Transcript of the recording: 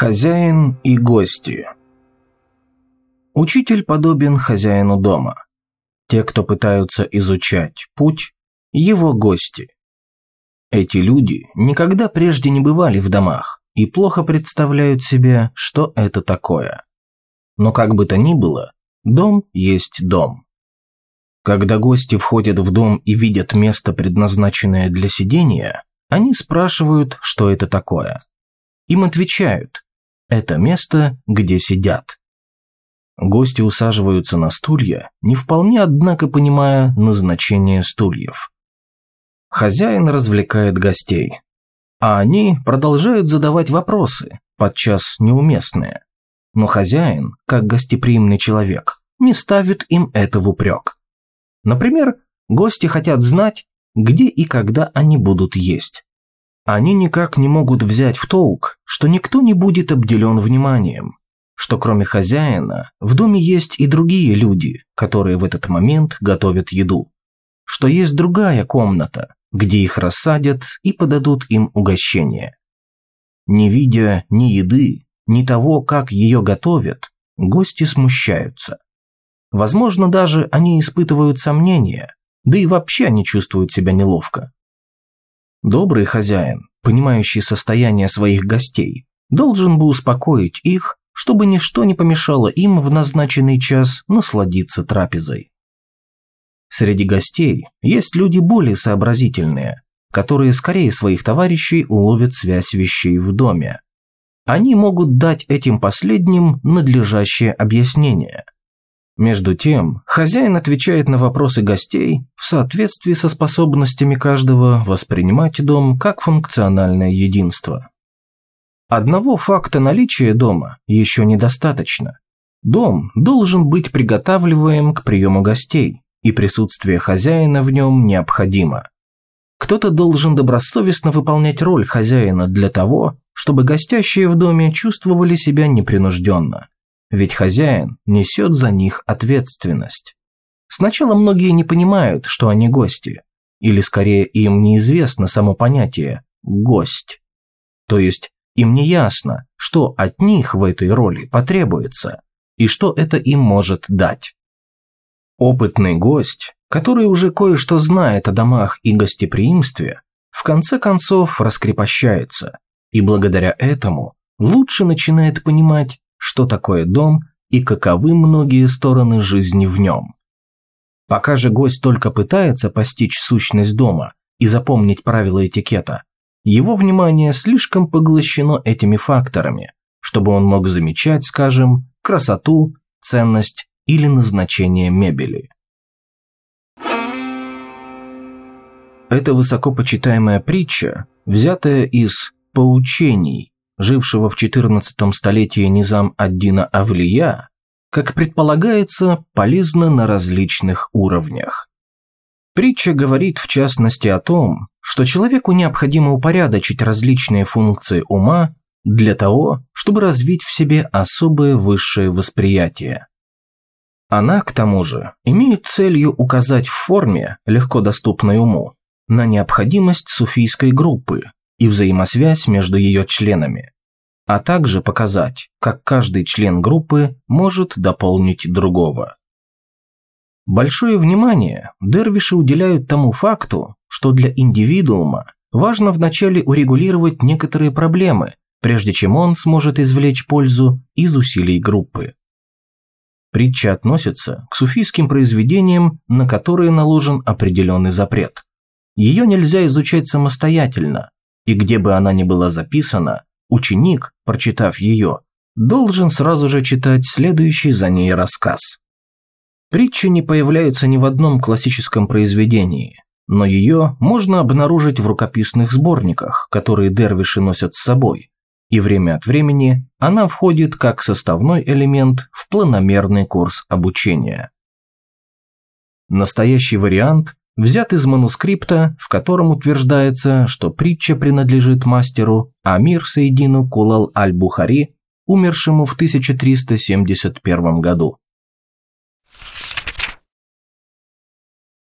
Хозяин и гости Учитель подобен хозяину дома. Те, кто пытаются изучать путь, его гости. Эти люди никогда прежде не бывали в домах и плохо представляют себе, что это такое. Но как бы то ни было, дом есть дом. Когда гости входят в дом и видят место, предназначенное для сидения, они спрашивают, что это такое. Им отвечают «это место, где сидят». Гости усаживаются на стулья, не вполне, однако, понимая назначение стульев. Хозяин развлекает гостей, а они продолжают задавать вопросы, подчас неуместные. Но хозяин, как гостеприимный человек, не ставит им это в упрек. Например, гости хотят знать, где и когда они будут есть. Они никак не могут взять в толк, что никто не будет обделен вниманием, что кроме хозяина в доме есть и другие люди, которые в этот момент готовят еду, что есть другая комната, где их рассадят и подадут им угощение. Не видя ни еды, ни того, как ее готовят, гости смущаются. Возможно, даже они испытывают сомнения, да и вообще они чувствуют себя неловко. Добрый хозяин, понимающий состояние своих гостей, должен бы успокоить их, чтобы ничто не помешало им в назначенный час насладиться трапезой. Среди гостей есть люди более сообразительные, которые скорее своих товарищей уловят связь вещей в доме. Они могут дать этим последним надлежащее объяснение – между тем, хозяин отвечает на вопросы гостей в соответствии со способностями каждого воспринимать дом как функциональное единство. Одного факта наличия дома еще недостаточно. Дом должен быть приготавливаем к приему гостей, и присутствие хозяина в нем необходимо. Кто-то должен добросовестно выполнять роль хозяина для того, чтобы гостящие в доме чувствовали себя непринужденно ведь хозяин несет за них ответственность. Сначала многие не понимают, что они гости, или скорее им неизвестно само понятие «гость». То есть им не ясно, что от них в этой роли потребуется и что это им может дать. Опытный гость, который уже кое-что знает о домах и гостеприимстве, в конце концов раскрепощается и благодаря этому лучше начинает понимать, что такое дом и каковы многие стороны жизни в нем. Пока же гость только пытается постичь сущность дома и запомнить правила этикета, его внимание слишком поглощено этими факторами, чтобы он мог замечать, скажем, красоту, ценность или назначение мебели. Эта высокопочитаемая притча, взятая из «Поучений» жившего в XIV столетии Низам ад-Дина Авлия, как предполагается, полезно на различных уровнях. Притча говорит в частности о том, что человеку необходимо упорядочить различные функции ума для того, чтобы развить в себе особое высшее восприятие. Она, к тому же, имеет целью указать в форме, легко доступной уму, на необходимость суфийской группы, и взаимосвязь между ее членами, а также показать, как каждый член группы может дополнить другого. Большое внимание дервиши уделяют тому факту, что для индивидуума важно вначале урегулировать некоторые проблемы, прежде чем он сможет извлечь пользу из усилий группы. Притча относится к суфийским произведениям, на которые наложен определенный запрет. Ее нельзя изучать самостоятельно, и где бы она ни была записана, ученик, прочитав ее, должен сразу же читать следующий за ней рассказ. Притча не появляется ни в одном классическом произведении, но ее можно обнаружить в рукописных сборниках, которые дервиши носят с собой, и время от времени она входит как составной элемент в планомерный курс обучения. Настоящий вариант взят из манускрипта, в котором утверждается, что притча принадлежит мастеру Амир Сейдину Кулал аль-Бухари, умершему в 1371 году.